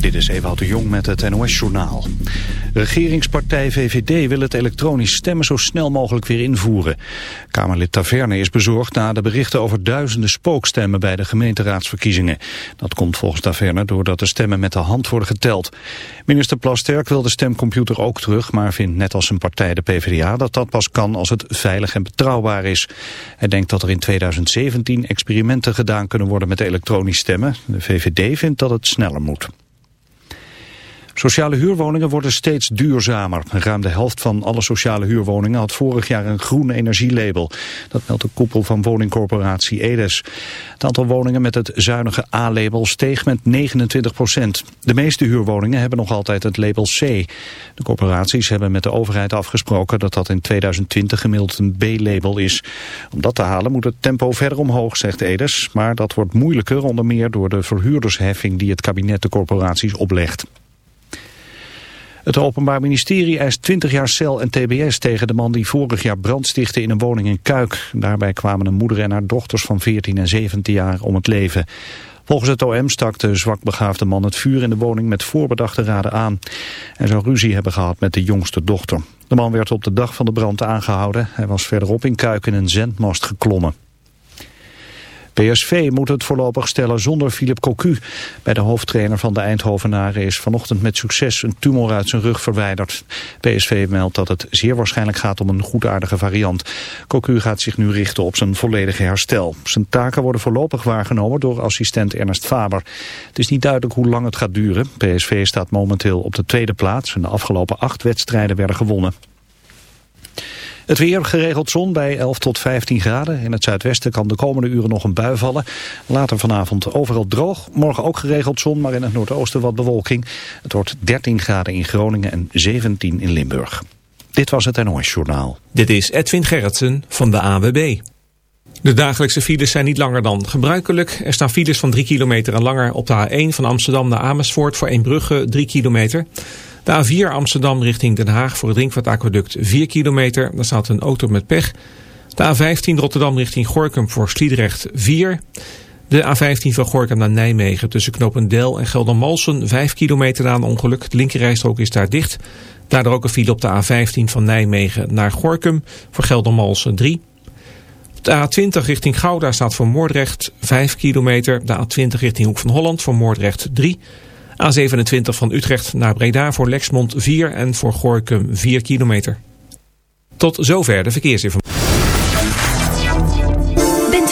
Dit is Ewout de Jong met het NOS-journaal. Regeringspartij VVD wil het elektronisch stemmen zo snel mogelijk weer invoeren. Kamerlid Taverne is bezorgd na de berichten over duizenden spookstemmen bij de gemeenteraadsverkiezingen. Dat komt volgens Taverne doordat de stemmen met de hand worden geteld. Minister Plasterk wil de stemcomputer ook terug, maar vindt net als zijn partij de PvdA dat dat pas kan als het veilig en betrouwbaar is. Hij denkt dat er in 2017 experimenten gedaan kunnen worden met elektronisch stemmen. De VVD vindt dat het sneller moet. Sociale huurwoningen worden steeds duurzamer. Ruim de helft van alle sociale huurwoningen had vorig jaar een groen energielabel. Dat meldt de koepel van woningcorporatie Edes. Het aantal woningen met het zuinige A-label steeg met 29 procent. De meeste huurwoningen hebben nog altijd het label C. De corporaties hebben met de overheid afgesproken dat dat in 2020 gemiddeld een B-label is. Om dat te halen moet het tempo verder omhoog, zegt Edes. Maar dat wordt moeilijker onder meer door de verhuurdersheffing die het kabinet de corporaties oplegt. Het Openbaar Ministerie eist 20 jaar cel en tbs tegen de man die vorig jaar brand stichtte in een woning in Kuik. Daarbij kwamen een moeder en haar dochters van 14 en 17 jaar om het leven. Volgens het OM stak de zwakbegaafde man het vuur in de woning met voorbedachte raden aan. en zou ruzie hebben gehad met de jongste dochter. De man werd op de dag van de brand aangehouden. Hij was verderop in Kuik in een zendmast geklommen. PSV moet het voorlopig stellen zonder Philip Cocu. Bij de hoofdtrainer van de Eindhovenaren is vanochtend met succes een tumor uit zijn rug verwijderd. PSV meldt dat het zeer waarschijnlijk gaat om een goedaardige variant. Cocu gaat zich nu richten op zijn volledige herstel. Zijn taken worden voorlopig waargenomen door assistent Ernest Faber. Het is niet duidelijk hoe lang het gaat duren. PSV staat momenteel op de tweede plaats en de afgelopen acht wedstrijden werden gewonnen. Het weer geregeld zon bij 11 tot 15 graden. In het zuidwesten kan de komende uren nog een bui vallen. Later vanavond overal droog. Morgen ook geregeld zon, maar in het noordoosten wat bewolking. Het wordt 13 graden in Groningen en 17 in Limburg. Dit was het NOS Journaal. Dit is Edwin Gerritsen van de AWB. De dagelijkse files zijn niet langer dan gebruikelijk. Er staan files van 3 kilometer en langer op de A1 van Amsterdam naar Amersfoort voor Eembrugge 3 kilometer. De A4 Amsterdam richting Den Haag voor het Drinkvaartaqueduct 4 kilometer. Daar staat een auto met pech. De A15 Rotterdam richting Gorkum voor Sliedrecht 4. De A15 van Gorkum naar Nijmegen tussen Knopendel en Geldermalsen 5 kilometer een ongeluk. De linkerrijstrook is daar dicht. Daardoor ook een file op de A15 van Nijmegen naar Gorkum voor Geldermalsen 3. De A20 richting Gouda staat voor Moordrecht 5 kilometer. De A20 richting Hoek van Holland voor Moordrecht 3 A27 van Utrecht naar Breda voor Lexmond 4 en voor Gorkum 4 kilometer. Tot zover de verkeersinformatie.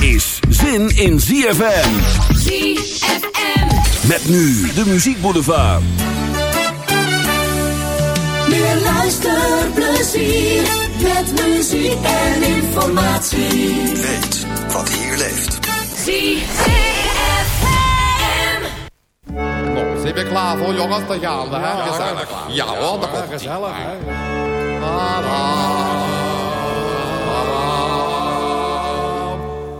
is zin in ZFM. ZFM. Met nu de muziekboulevard. Meer luisterplezier met muziek en informatie. Weet wat hier leeft. ZFM. Nou, zijn we klaar voor jongens? Dan gaan we. Hè? Gezellig. Ja wat. Gezellig. Hè? Ah,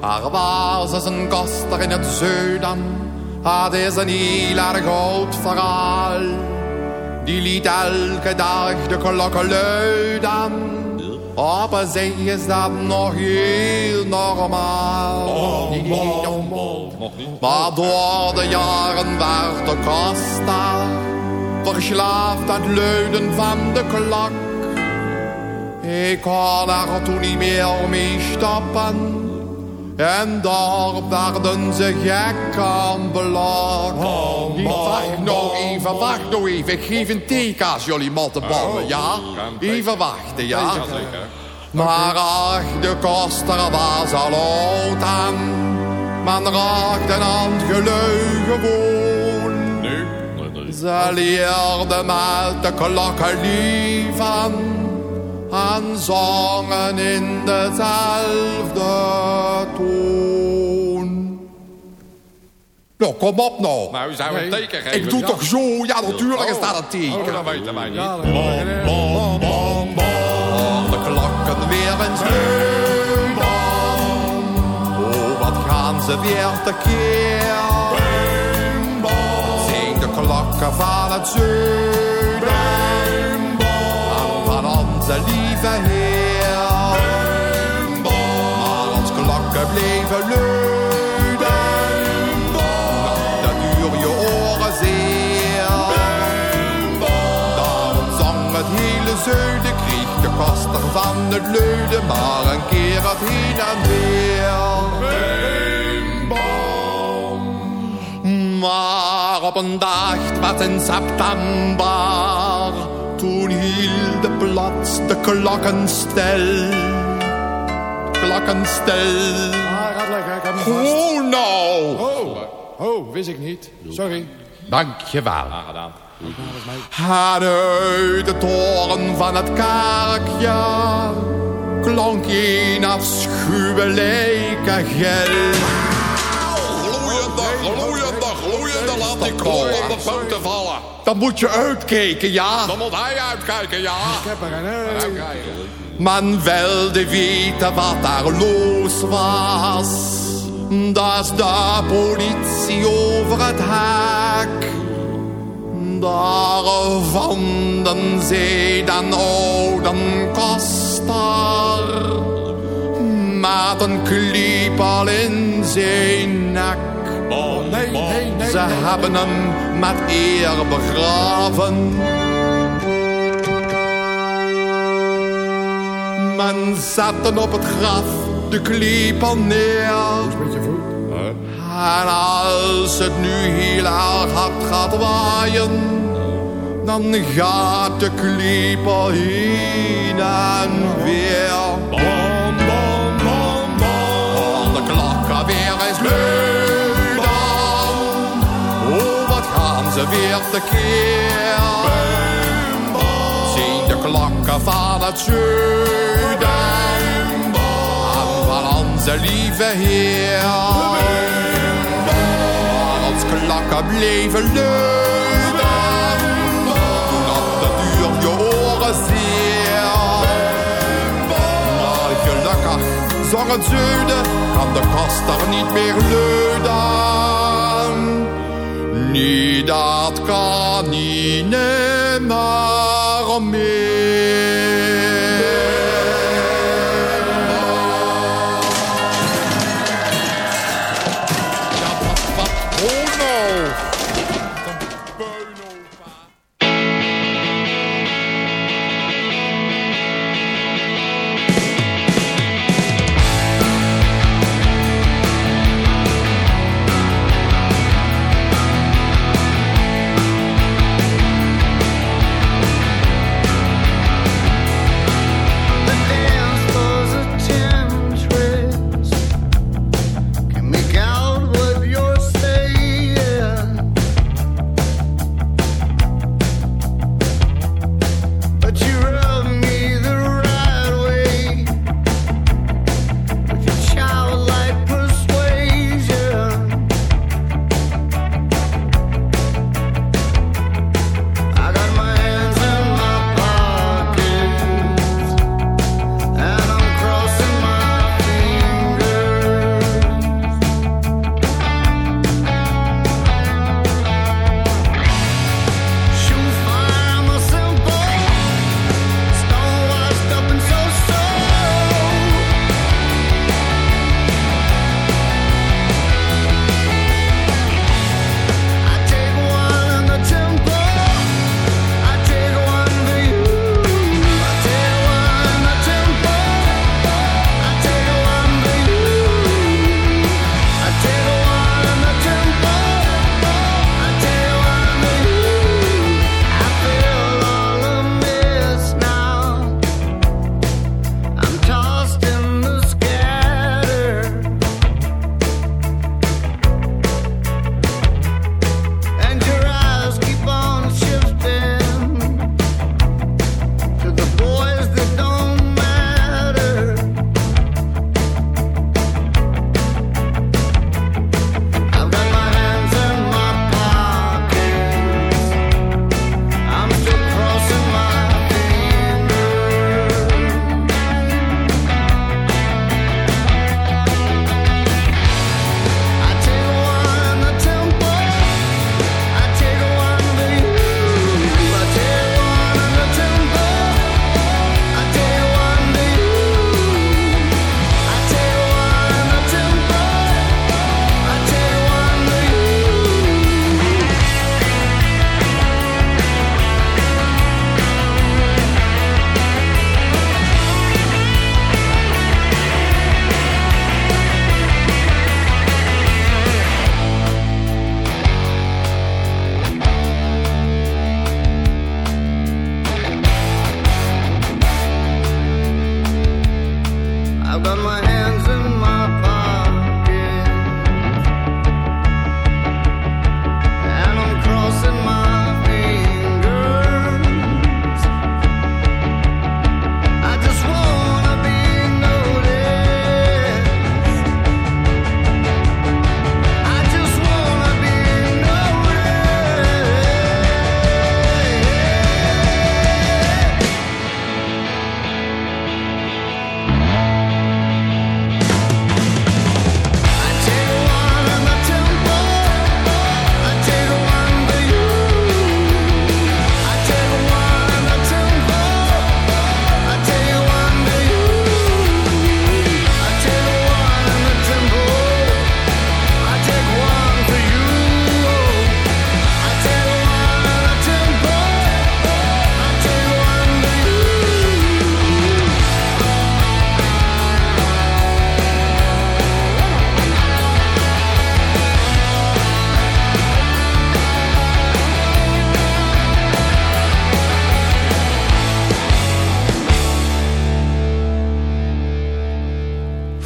Er was een koster in het zuiden. Het is een heel erg oud verhaal. Die liet elke dag de klokken luiden. Op een zee is dat nog heel normaal. Maar door de jaren werd de koster verslaafd aan het luiden van de klok. Ik kon er toen niet meer mee stoppen. En daar werden ze gek aan belak. wacht nou even, wacht nou even. Ik geef een teken als jullie mottenballen, ja? Even wachten, ja? Maar ach, de koster was al oud aan. Men raakte aan het gelui gewoon. Ze leerden met de klokken lief aan en zongen in dezelfde toon. Nou, kom op nou. Nou, zou een teken geven. Ik doe ja. toch zo? Ja, natuurlijk is dat een Oh, teken. dat weten wij niet. Bom, bom, bom, bom. De klokken weer eens leun. Bom. Oh, wat gaan ze weer tekeer. Zijn de klokken van het zuiden. Onze lieve Heer. Maar ons klokken bleven luiden. Dat duur je oren zeer. Daarom zong het hele zuiden, kreeg de koster van het luiden. Maar een keer het heen en weer. Maar op een dag, was in september, plots de. Klokken stil. Ah, ik. Oh nou! Oh, oh, wist ik niet. Sorry. Dankjewel. En uit de toren van het kerkje klonk een afschuwelijke gil. Gloeiende, gloeiende, gloeiende. Laat die kool op de poten vallen. Dan moet je uitkijken, ja. Dan moet hij uitkijken, ja. Ik heb er een. Uitkijken. Man wilde weten wat daar los was. Dat is de politie over het hek. Daar vonden ze dan oude koster. Met een kliepel in zijn nek. Nee, nee, nee. Ze hebben hem met eer begraven. Men zette op het graf de kliepel neer. En als het nu heel erg hard gaat waaien, dan gaat de kliepel heen en weer. Bom, bom, bom, bom. De klokken weer eens luiden. Weer tekeer. Zien de klokken van het zuiden. En van onze lieve Heer. Maar ons klokken bleven luiden. Toen op de duur je oren zeer. Maar gelukkig zong het zuiden. Kan de koster niet meer luiden. Niet dat kan niet nimmer meer.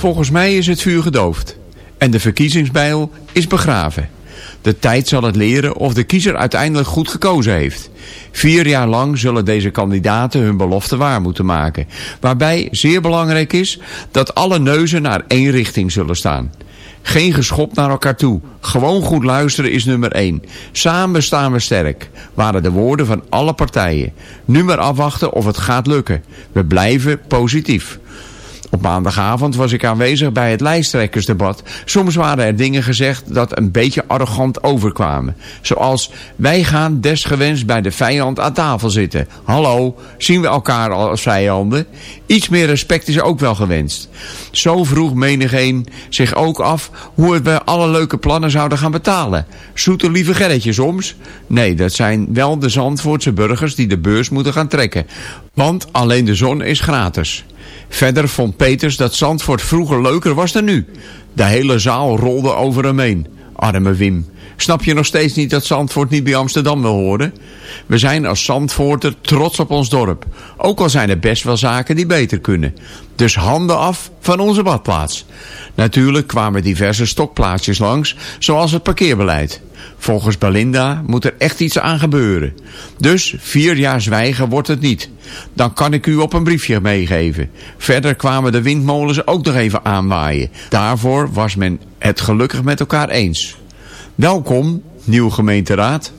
Volgens mij is het vuur gedoofd. En de verkiezingsbijl is begraven. De tijd zal het leren of de kiezer uiteindelijk goed gekozen heeft. Vier jaar lang zullen deze kandidaten hun belofte waar moeten maken. Waarbij zeer belangrijk is dat alle neuzen naar één richting zullen staan. Geen geschop naar elkaar toe. Gewoon goed luisteren is nummer 1. Samen staan we sterk, waren de woorden van alle partijen. Nu maar afwachten of het gaat lukken. We blijven positief. Op maandagavond was ik aanwezig bij het lijsttrekkersdebat. Soms waren er dingen gezegd dat een beetje arrogant overkwamen. Zoals, wij gaan desgewenst bij de vijand aan tafel zitten. Hallo, zien we elkaar als vijanden? Iets meer respect is ook wel gewenst. Zo vroeg menigeen zich ook af hoe we alle leuke plannen zouden gaan betalen. Zoete lieve Gerritje soms? Nee, dat zijn wel de Zandvoortse burgers die de beurs moeten gaan trekken. Want alleen de zon is gratis. Verder vond Peters dat Zandvoort vroeger leuker was dan nu. De hele zaal rolde over hem heen. Arme Wim. Snap je nog steeds niet dat Zandvoort niet bij Amsterdam wil horen? We zijn als Zandvoorter trots op ons dorp. Ook al zijn er best wel zaken die beter kunnen. Dus handen af van onze badplaats. Natuurlijk kwamen diverse stokplaatsjes langs, zoals het parkeerbeleid. Volgens Belinda moet er echt iets aan gebeuren. Dus vier jaar zwijgen wordt het niet. Dan kan ik u op een briefje meegeven. Verder kwamen de windmolens ook nog even aanwaaien. Daarvoor was men het gelukkig met elkaar eens. Welkom, nieuwe gemeenteraad.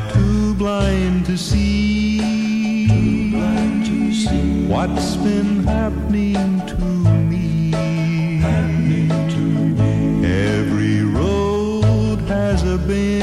Am I too blind to see what's been happening to me? Every road has a bend.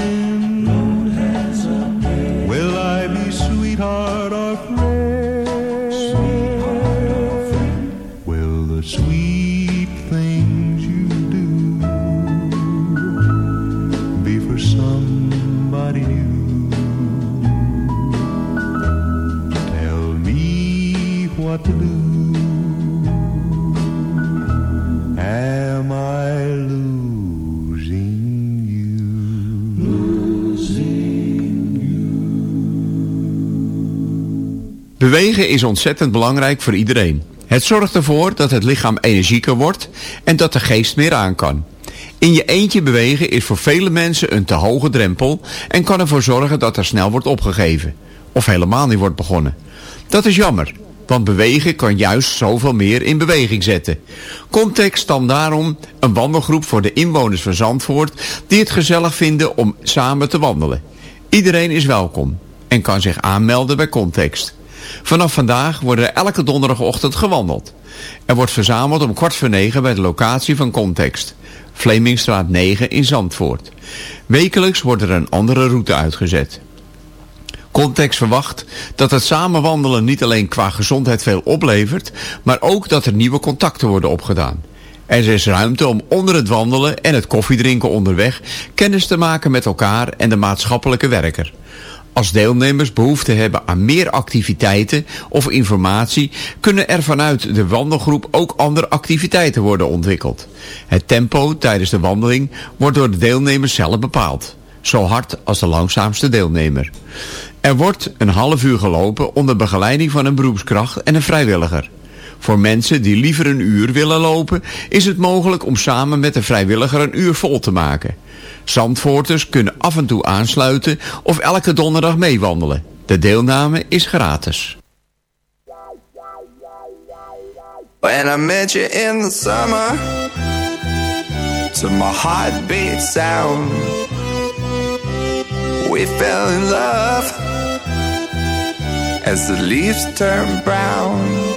Bewegen is ontzettend belangrijk voor iedereen. Het zorgt ervoor dat het lichaam energieker wordt en dat de geest meer aan kan. In je eentje bewegen is voor vele mensen een te hoge drempel en kan ervoor zorgen dat er snel wordt opgegeven. Of helemaal niet wordt begonnen. Dat is jammer, want bewegen kan juist zoveel meer in beweging zetten. Context dan daarom een wandelgroep voor de inwoners van Zandvoort die het gezellig vinden om samen te wandelen. Iedereen is welkom en kan zich aanmelden bij Context. Vanaf vandaag wordt er elke donderdagochtend gewandeld. Er wordt verzameld om kwart voor negen bij de locatie van Context. Vlemingstraat 9 in Zandvoort. Wekelijks wordt er een andere route uitgezet. Context verwacht dat het samen wandelen niet alleen qua gezondheid veel oplevert, maar ook dat er nieuwe contacten worden opgedaan. Er is ruimte om onder het wandelen en het koffiedrinken onderweg kennis te maken met elkaar en de maatschappelijke werker. Als deelnemers behoefte hebben aan meer activiteiten of informatie, kunnen er vanuit de wandelgroep ook andere activiteiten worden ontwikkeld. Het tempo tijdens de wandeling wordt door de deelnemers zelf bepaald. Zo hard als de langzaamste deelnemer. Er wordt een half uur gelopen onder begeleiding van een beroepskracht en een vrijwilliger. Voor mensen die liever een uur willen lopen, is het mogelijk om samen met een vrijwilliger een uur vol te maken. Zandvoorters kunnen af en toe aansluiten of elke donderdag meewandelen. De deelname is gratis. When I met you in the summer, sound, we fell in love as the leaves turn brown.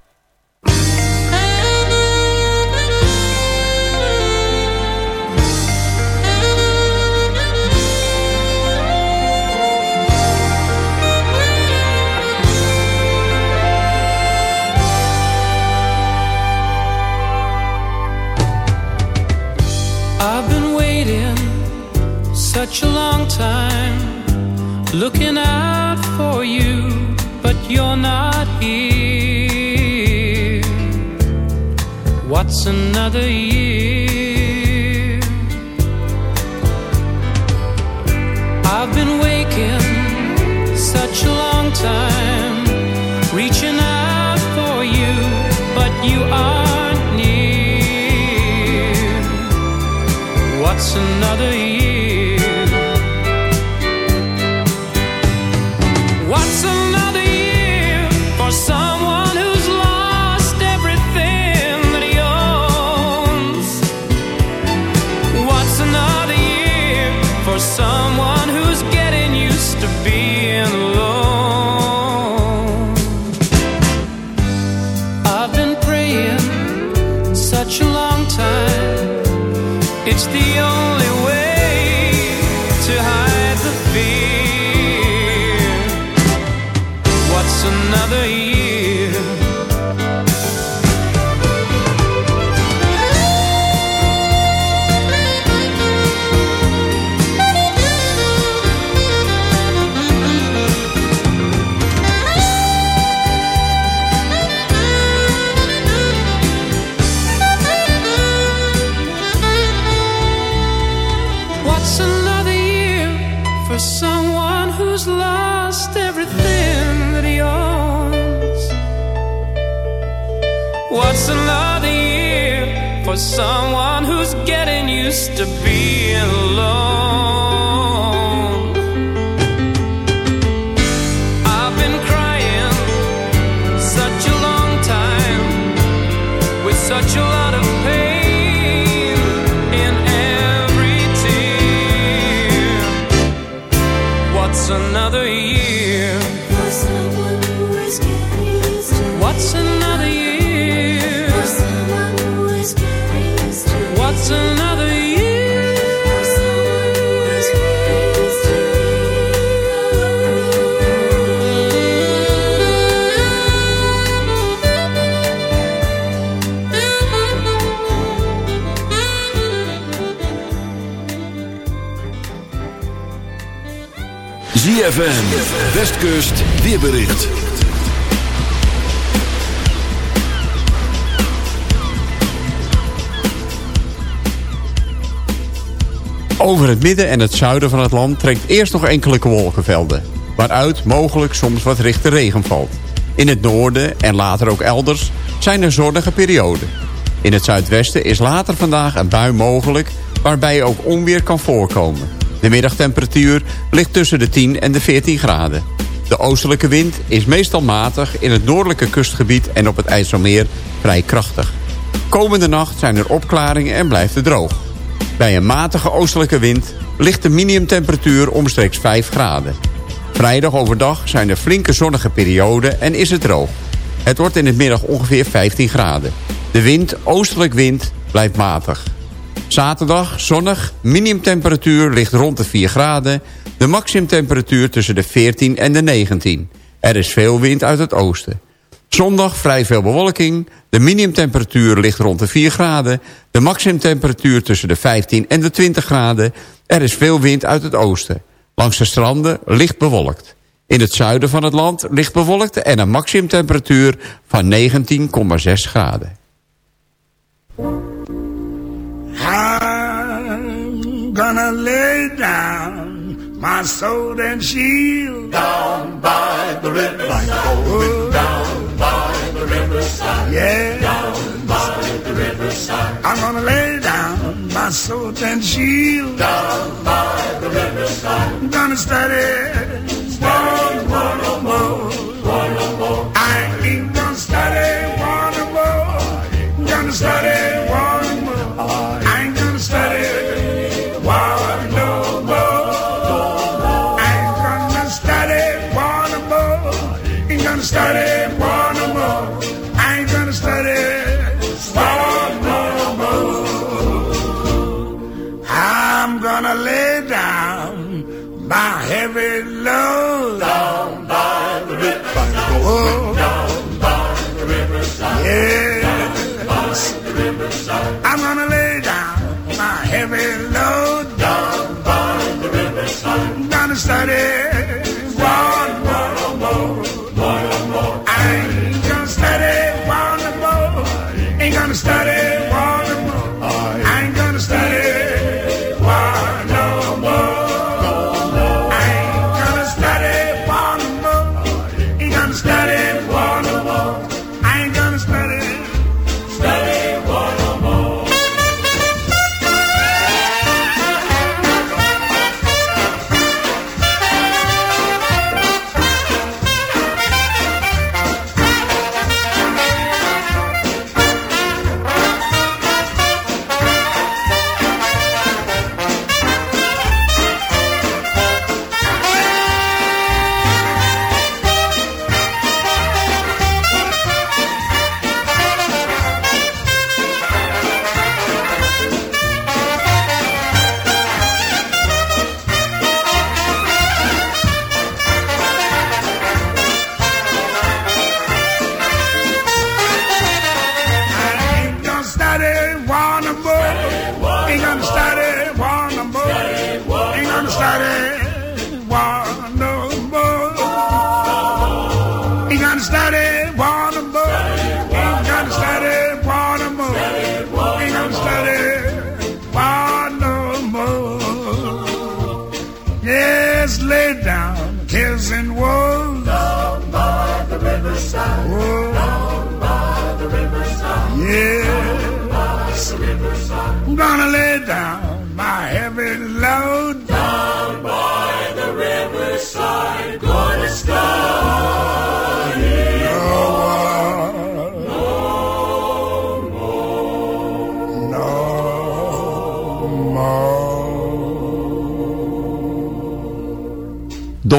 Westkust, weerbericht. Over het midden en het zuiden van het land trekt eerst nog enkele wolkenvelden. Waaruit mogelijk soms wat richte regen valt. In het noorden en later ook elders zijn er zonnige perioden. In het zuidwesten is later vandaag een bui mogelijk... waarbij ook onweer kan voorkomen. De middagtemperatuur ligt tussen de 10 en de 14 graden. De oostelijke wind is meestal matig in het noordelijke kustgebied... en op het IJsselmeer vrij krachtig. Komende nacht zijn er opklaringen en blijft het droog. Bij een matige oostelijke wind ligt de minimumtemperatuur omstreeks 5 graden. Vrijdag overdag zijn er flinke zonnige perioden en is het droog. Het wordt in het middag ongeveer 15 graden. De wind, oostelijk wind, blijft matig. Zaterdag zonnig, minimumtemperatuur ligt rond de 4 graden... de maximumtemperatuur tussen de 14 en de 19. Er is veel wind uit het oosten. Zondag vrij veel bewolking. De minimumtemperatuur ligt rond de 4 graden. De maximumtemperatuur tussen de 15 en de 20 graden. Er is veel wind uit het oosten. Langs de stranden licht bewolkt. In het zuiden van het land licht bewolkt en een maximumtemperatuur van 19,6 graden. I'm gonna lay down my sword and shield down by the river. Going down by the riverside. Yeah. Down by the riverside. I'm gonna lay down my sword and shield down by the riverside. I'm gonna study, study one or more. One or more. I ain't gonna study one or more. I'm gonna study I'm gonna lay down my heavy load.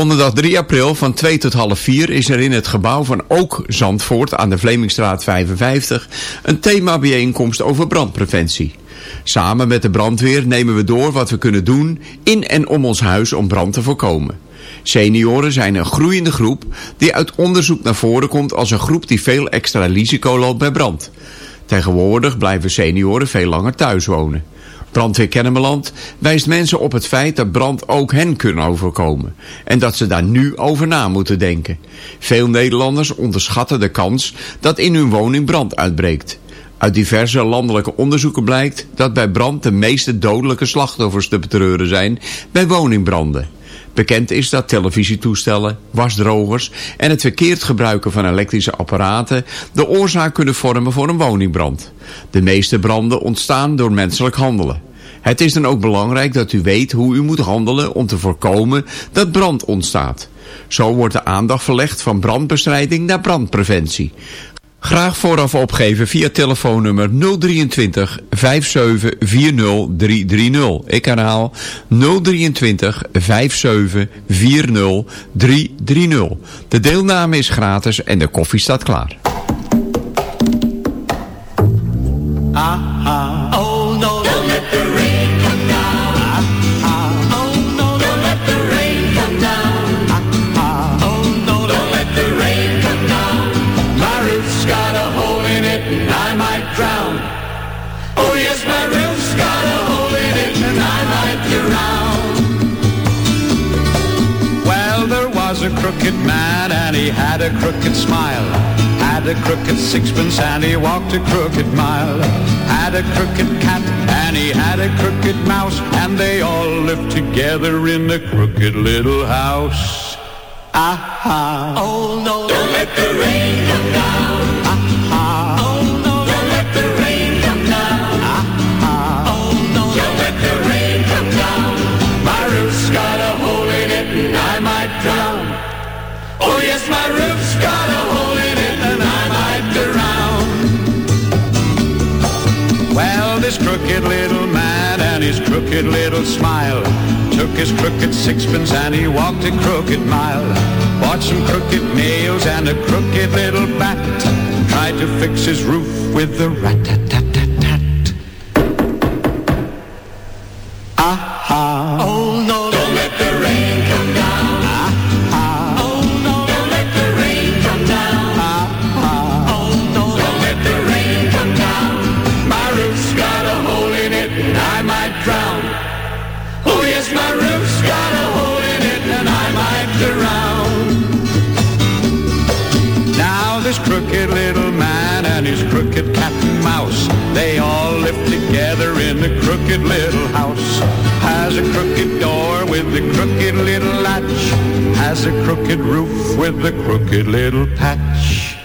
Donderdag 3 april van 2 tot half 4 is er in het gebouw van Ook Zandvoort aan de Vlemingstraat 55 een themabijeenkomst over brandpreventie. Samen met de brandweer nemen we door wat we kunnen doen in en om ons huis om brand te voorkomen. Senioren zijn een groeiende groep die uit onderzoek naar voren komt als een groep die veel extra risico loopt bij brand. Tegenwoordig blijven senioren veel langer thuis wonen. Brandweer Kennemerland wijst mensen op het feit dat brand ook hen kunnen overkomen. En dat ze daar nu over na moeten denken. Veel Nederlanders onderschatten de kans dat in hun woning brand uitbreekt. Uit diverse landelijke onderzoeken blijkt dat bij brand de meeste dodelijke slachtoffers te betreuren zijn bij woningbranden. Bekend is dat televisietoestellen, wasdrogers en het verkeerd gebruiken van elektrische apparaten de oorzaak kunnen vormen voor een woningbrand. De meeste branden ontstaan door menselijk handelen. Het is dan ook belangrijk dat u weet hoe u moet handelen om te voorkomen dat brand ontstaat. Zo wordt de aandacht verlegd van brandbestrijding naar brandpreventie. Graag vooraf opgeven via telefoonnummer 023 57 40 330. Ik herhaal 023 57 40 330. De deelname is gratis en de koffie staat klaar. Ah, crooked man and he had a crooked smile. Had a crooked sixpence and he walked a crooked mile. Had a crooked cat and he had a crooked mouse. And they all lived together in a crooked little house. Ah, Oh no, don't let the rain come down. Crooked little man and his crooked little smile took his crooked sixpence and he walked a crooked mile. Bought some crooked nails and a crooked little bat. Tried to fix his roof with the rat-tat-tat-tat-tat. Crooked little house. Has a crooked door with a crooked little latch. Has a crooked roof with a crooked little patch.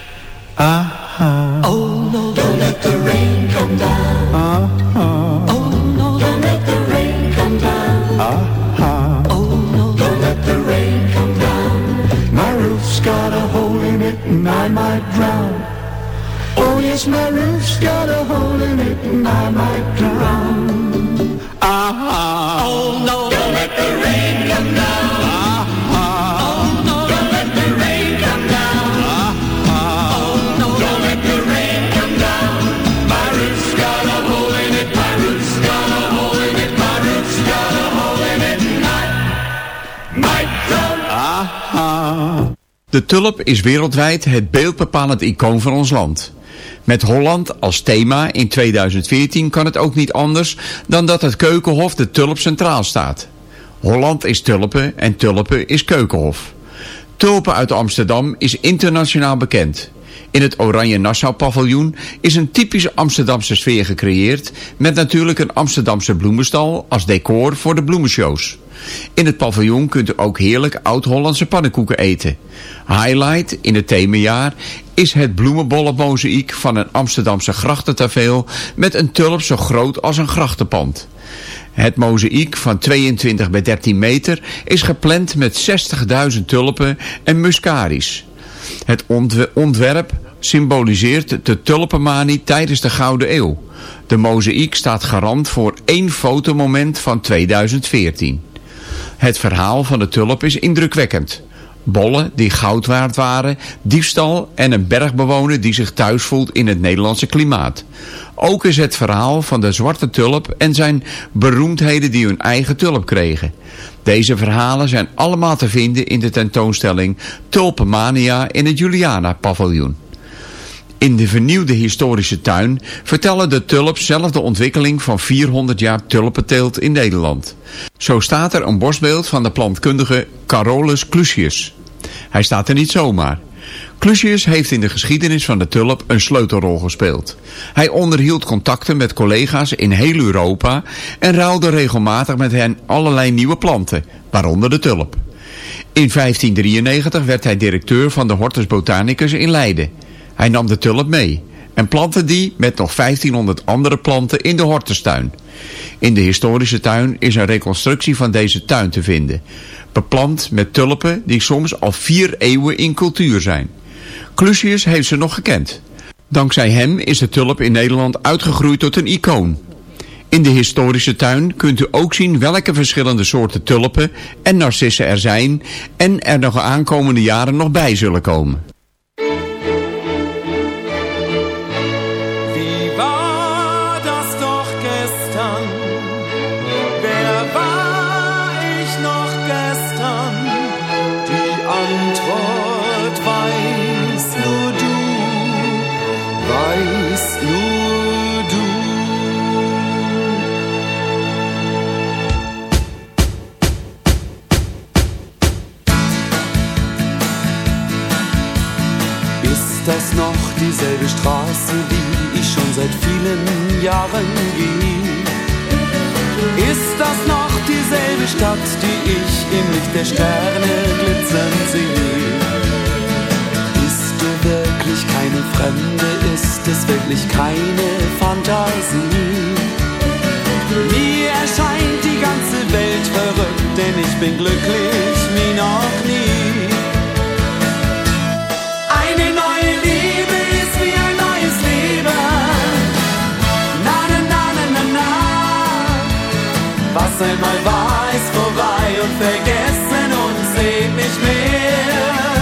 Uh-huh. Oh no, don't let the rain come down. Uh-huh. Oh no, don't let the rain come down. Uh-huh. Oh no, don't let the rain come down. My roof's got a hole in it and I might drown. Oh yes, my roof's got a hole in it and I might drown. Uh-huh. Oh no, don't let the rain come down. Oh no, don't let the rain come down. Oh no, don't let the rain come down. My roof's got a hole in it. My roof's got a hole in it. My roof's got a hole in it. And I might drown. Uh-huh. De tulp is wereldwijd het beeldbepalend icoon van ons land. Met Holland als thema in 2014 kan het ook niet anders dan dat het Keukenhof de tulp centraal staat. Holland is tulpen en tulpen is Keukenhof. Tulpen uit Amsterdam is internationaal bekend. In het Oranje Nassau paviljoen is een typische Amsterdamse sfeer gecreëerd... met natuurlijk een Amsterdamse bloemenstal als decor voor de bloemenshows. In het paviljoen kunt u ook heerlijk oud-Hollandse pannenkoeken eten. Highlight in het themajaar is het bloemenbollenmozaïek van een Amsterdamse grachtentafel... met een tulp zo groot als een grachtenpand. Het mozaïek van 22 bij 13 meter is gepland met 60.000 tulpen en muscaris. Het ontwe- ontwerp symboliseert de tulpenmanie tijdens de Gouden Eeuw. De mozaïek staat garant voor één fotomoment van 2014. Het verhaal van de tulp is indrukwekkend. Bollen die goud waard waren, diefstal en een bergbewoner die zich thuis voelt in het Nederlandse klimaat. Ook is het verhaal van de zwarte tulp en zijn beroemdheden die hun eigen tulp kregen. Deze verhalen zijn allemaal te vinden in de tentoonstelling Tulpenmania in het Juliana paviljoen. In de vernieuwde historische tuin vertellen de tulps zelf de ontwikkeling van 400 jaar tulpenteelt in Nederland. Zo staat er een borstbeeld van de plantkundige Carolus Clusius. Hij staat er niet zomaar. Clusius heeft in de geschiedenis van de tulp een sleutelrol gespeeld. Hij onderhield contacten met collega's in heel Europa en ruilde regelmatig met hen allerlei nieuwe planten, waaronder de tulp. In 1593 werd hij directeur van de Hortus Botanicus in Leiden. Hij nam de tulp mee en plantte die met nog 1500 andere planten in de Hortustuin. In de historische tuin is een reconstructie van deze tuin te vinden. Beplant met tulpen die soms al vier eeuwen in cultuur zijn. Clusius heeft ze nog gekend. Dankzij hem is de tulp in Nederland uitgegroeid tot een icoon. In de historische tuin kunt u ook zien welke verschillende soorten tulpen en narcissen er zijn en er nog de aankomende jaren nog bij zullen komen. Seit vielen Jahren gehe? Ist das noch dieselbe Stadt, die ich im Licht der Sterne glitzern sehe? Bist du wirklich keine Fremde? Ist es wirklich keine Fantasie? Mir erscheint die ganze Welt verrückt, denn ich bin glücklich wie noch nie. Vergessen und lebt nicht mehr.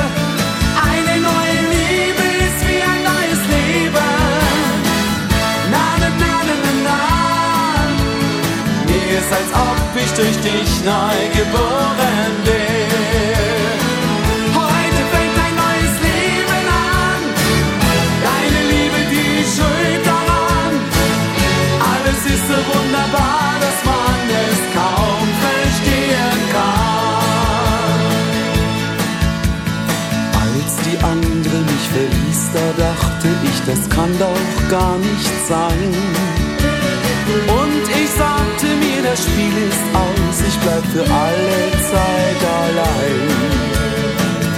Eine neue Liebe ist wie ein neues Leben. Na na na na na. Mir ist als ob ich durch dich neu geboren bin. Heute fängt ein neues Leben an. Deine Liebe, die schuld daran. Alles ist so wunderbar, das kann doch gar nicht sein. Und ich sagte das Spiel ist aus, ich bleib für alle Zeit allein.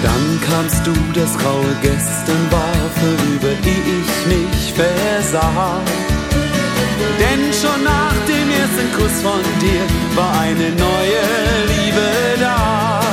Dann kamst du, das raue gestern war vorüber, ehe ich mich versah. Denn schon nach dem ersten Kuss von dir war eine neue Liebe da.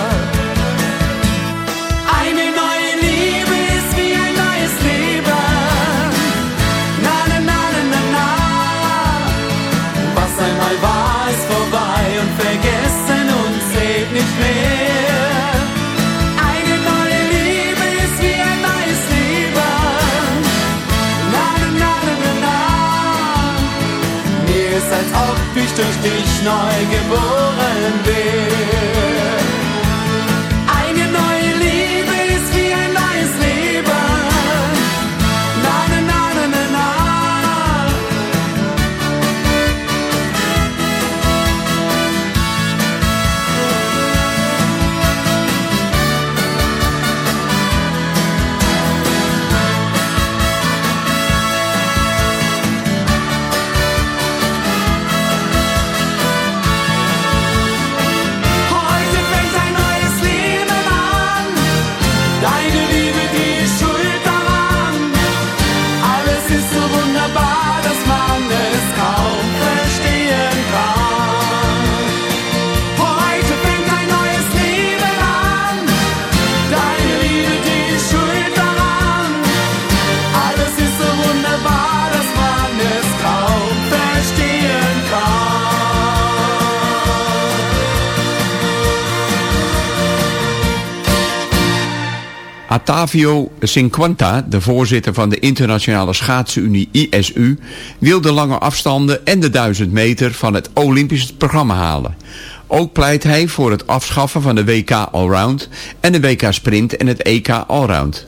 Ob ich durch dich neu geboren bin. Attavio Cinquanta, de voorzitter van de internationale schaatsunie ISU, wil de lange afstanden en de 1000 meter van het Olympisch programma halen. Ook pleit hij voor het afschaffen van de WK Allround en de WK Sprint en het EK Allround.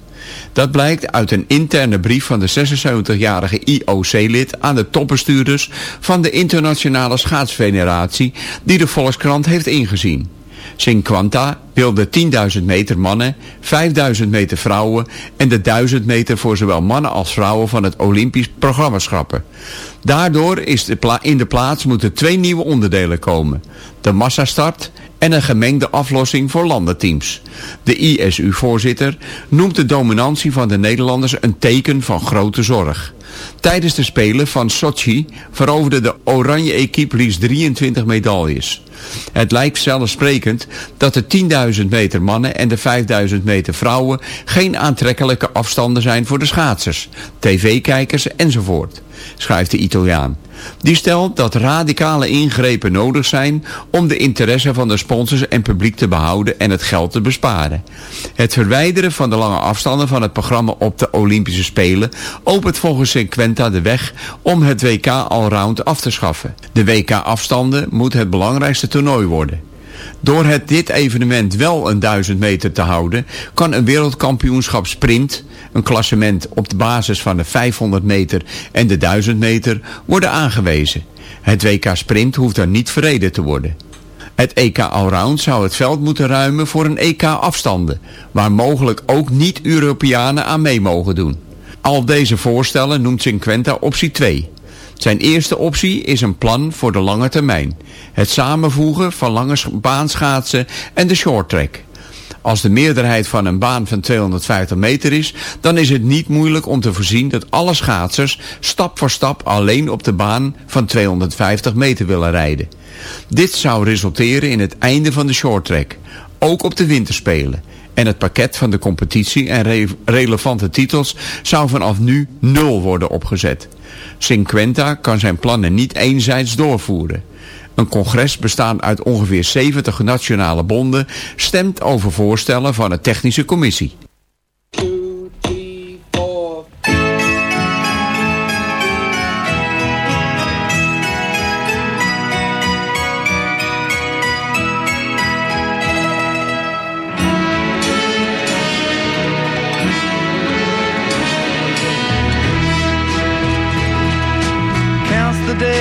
Dat blijkt uit een interne brief van de 76-jarige IOC-lid aan de topbestuurders van de Internationale Schaatsfederatie die de Volkskrant heeft ingezien. Cinquanta wil de 10.000 meter mannen, 5.000 meter vrouwen en de 1000 meter voor zowel mannen als vrouwen van het Olympisch programma schrappen. Daardoor is in de plaats moeten twee nieuwe onderdelen komen. De massastart en een gemengde aflossing voor landenteams. De ISU-voorzitter noemt de dominantie van de Nederlanders een teken van grote zorg. Tijdens de Spelen van Sochi veroverde de oranje equipe liefst 23 medailles. Het lijkt zelfsprekend dat de 10.000 meter mannen en de 5.000 meter vrouwen geen aantrekkelijke afstanden zijn voor de schaatsers, tv-kijkers enzovoort, schrijft de Italiaan. Die stelt dat radicale ingrepen nodig zijn om de interesse van de sponsors en publiek te behouden en het geld te besparen. Het verwijderen van de lange afstanden van het programma op de Olympische Spelen opent volgens Sequenta de weg om het WK Allround af te schaffen. De WK afstanden moet het belangrijkste toernooi worden. Door het dit evenement wel een 1000 meter te houden, kan een wereldkampioenschap sprint, een klassement op de basis van de 500 meter en de 1000 meter, worden aangewezen. Het WK sprint hoeft dan niet verreden te worden. Het EK Allround zou het veld moeten ruimen voor een EK afstanden, waar mogelijk ook niet-Europeanen aan mee mogen doen. Al deze voorstellen noemt Cinquenta optie 2. Zijn eerste optie is een plan voor de lange termijn. Het samenvoegen van lange sch- baanschaatsen en de shorttrack. Als de meerderheid van een baan van 250 meter is, dan is het niet moeilijk om te voorzien dat alle schaatsers stap voor stap alleen op de baan van 250 meter willen rijden. Dit zou resulteren in het einde van de shorttrack, ook op de winterspelen. En het pakket van de competitie en re- relevante titels zou vanaf nu nul worden opgezet. Cinquenta kan zijn plannen niet eenzijds doorvoeren. Een congres bestaand uit ongeveer 70 nationale bonden stemt over voorstellen van een technische commissie.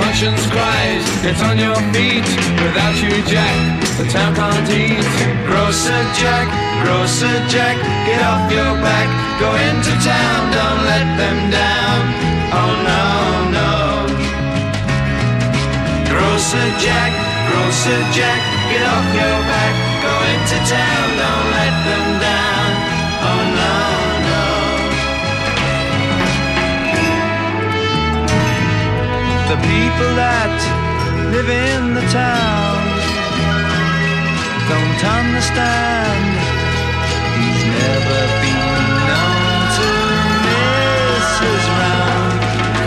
Conscience cries, get on your feet. Without you, Jack, the town can't eat. Grocer Jack, Grocer Jack, get off your back. Go into town, don't let them down. Oh no, no. Grocer Jack, Grocer Jack, get off your back. Go into town, don't let them down. People that live in the town don't understand. He's never been known to miss his round.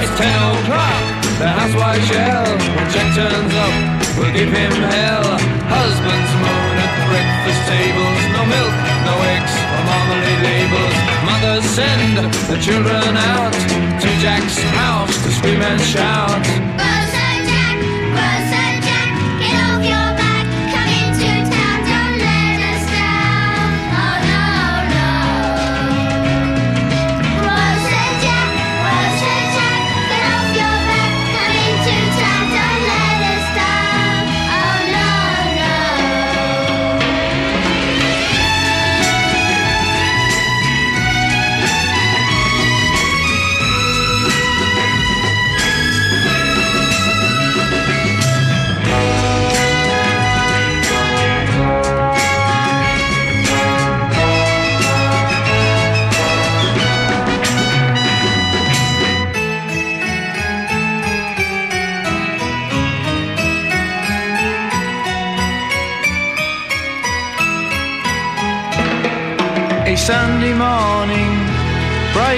It's ten o'clock, the housewife shell. When Jack turns up, we'll give him hell. Husbands moan at breakfast tables. No milk, no eggs, or marmalade labels. Mothers send the children out to Jack's house to scream and shout.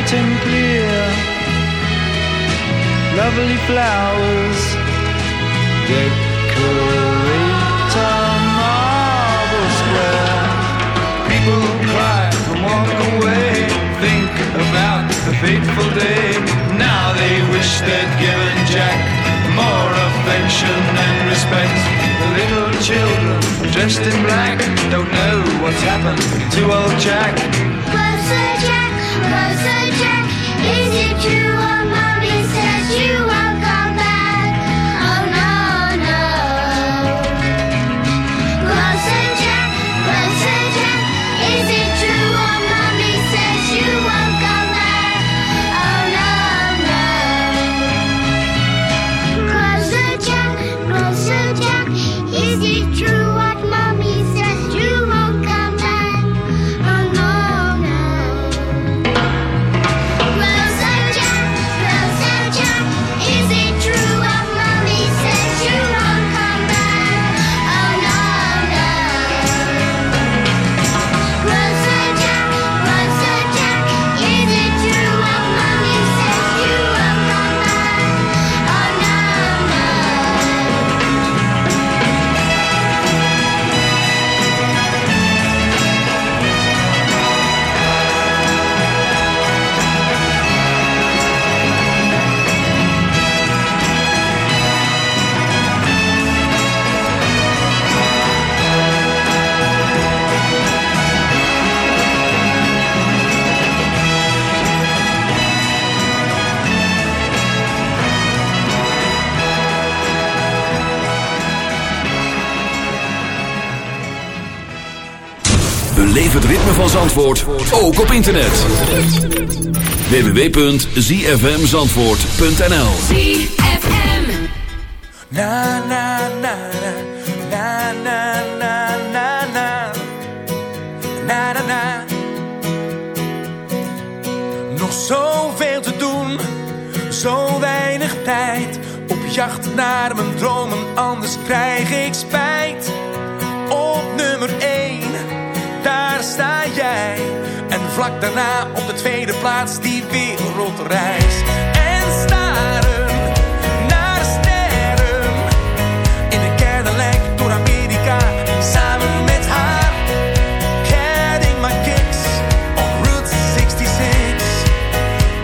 Bright and clear, lovely flowers decorate a marble square. People cry and walk away, think about the fateful day. Now they wish they'd given Jack more affection and respect. The little children dressed in black don't know what's happened to old Jack. Closer, Jack, Rosa Jack. Zandvoort, ook op internet. www.zfmzandvoort.nl Na na na na na na na na. Na na na. Nog zoveel te doen, zo weinig tijd. Op jacht naar mijn dromen, anders krijg ik spijt vlak daarna op de tweede plaats die wereldreis En staren naar sterren in de Cadillac door Amerika samen met haar. Getting my kicks on Route 66.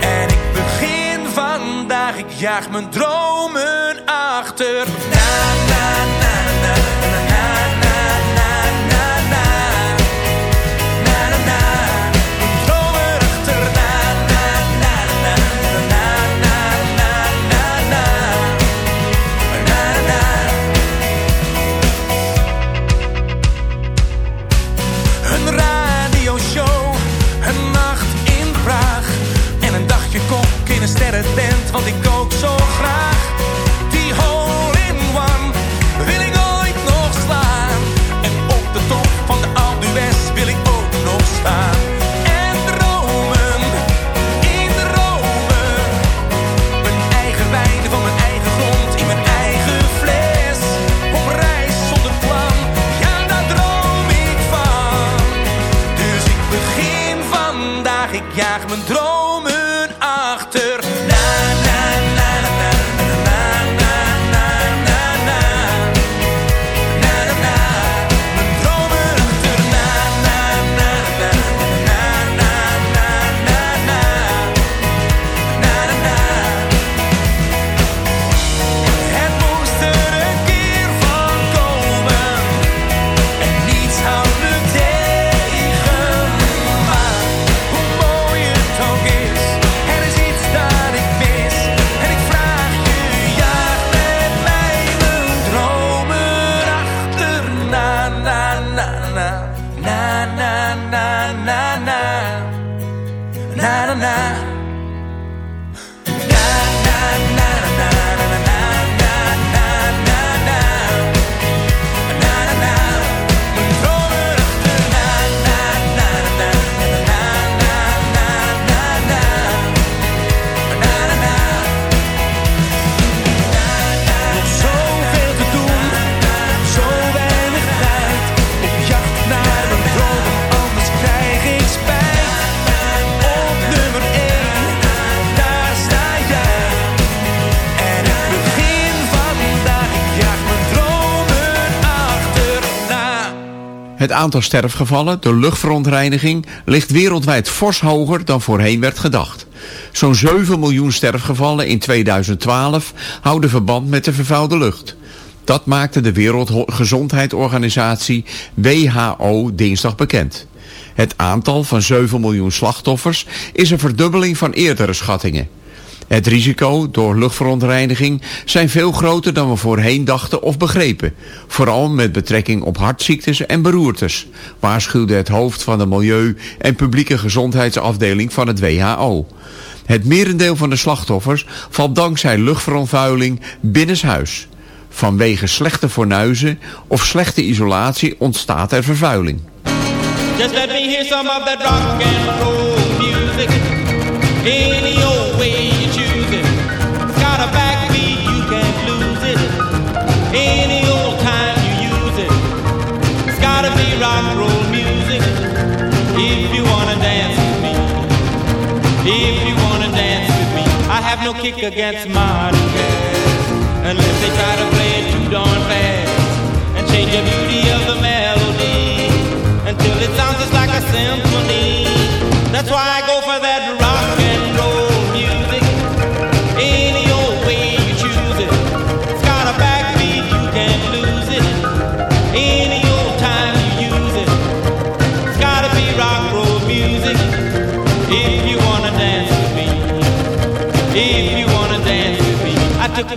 En ik begin vandaag, ik jaag mijn dromen achter. Want ik kook Het aantal sterfgevallen door luchtverontreiniging ligt wereldwijd fors hoger dan voorheen werd gedacht. Zo'n 7 miljoen sterfgevallen in 2012 houden verband met de vervuilde lucht. Dat maakte de Wereldgezondheidsorganisatie WHO dinsdag bekend. Het aantal van 7 miljoen slachtoffers is een verdubbeling van eerdere schattingen. Het risico door luchtverontreiniging zijn veel groter dan we voorheen dachten of begrepen. Vooral met betrekking op hartziektes en beroertes, waarschuwde het hoofd van de Milieu- en Publieke Gezondheidsafdeling van het WHO. Het merendeel van de slachtoffers valt dankzij luchtverontreiniging binnenshuis. Vanwege slechte fornuizen of slechte isolatie ontstaat er vervuiling. Kick against modern jazz. Unless they try to play it too darn fast. And change the beauty of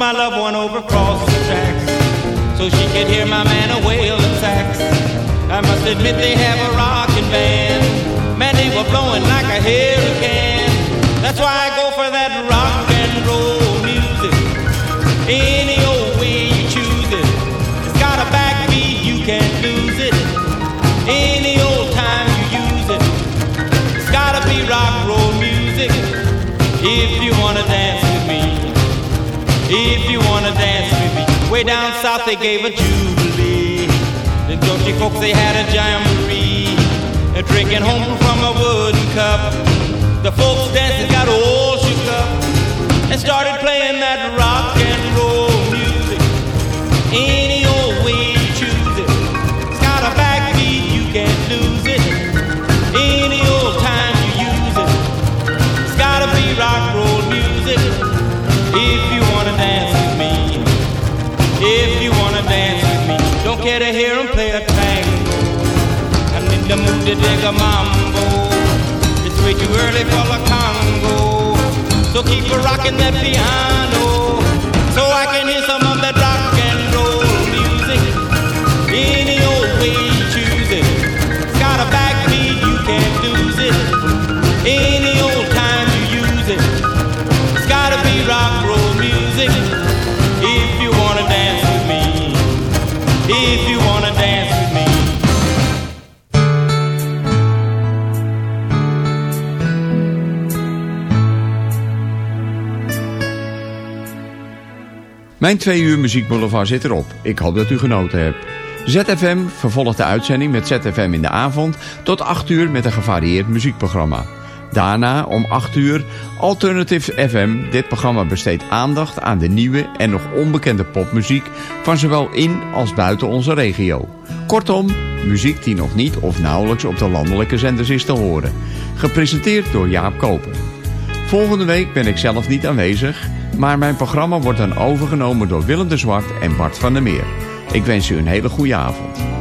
my loved one over across the tracks. So she could hear my man a wailing sax. I must admit they have a rockin' band. Man, they were blowing like a hurricane. That's why I go they gave a jubilee. The country folks they had a jamboree. They're drinking home from a wooden cup. The folks dancing got all shook up and started hear 'em play a tango. I'm in the mood to dig a mambo. It's way too early for the Congo. So keep a rocking that piano. So I can hear some of that rock and roll music. Any old way you choose it. It's got a backbeat, you can't lose it. Any old time you use it. It's gotta be rock roll music. If you dance with me. Mijn twee uur muziekboulevard zit erop. Ik hoop dat u genoten hebt. ZFM vervolgt de uitzending met ZFM in de avond tot 8 uur met een gevarieerd muziekprogramma. Daarna om 8 uur Alternative FM. Dit programma besteedt aandacht aan de nieuwe en nog onbekende popmuziek van zowel in als buiten onze regio. Kortom, muziek die nog niet of nauwelijks op de landelijke zenders is te horen. Gepresenteerd door Jaap Koper. Volgende week ben ik zelf niet aanwezig, maar mijn programma wordt dan overgenomen door Willem de Zwart en Bart van der Meer. Ik wens u een hele goede avond.